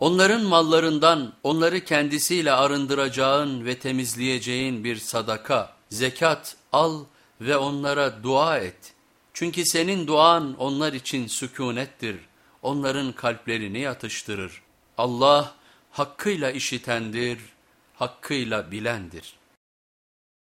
Onların mallarından onları kendisiyle arındıracağın ve temizleyeceğin bir sadaka, zekat al ve onlara dua et. Çünkü senin duan onlar için sükunettir, onların kalplerini yatıştırır. Allah hakkıyla işitendir, hakkıyla bilendir.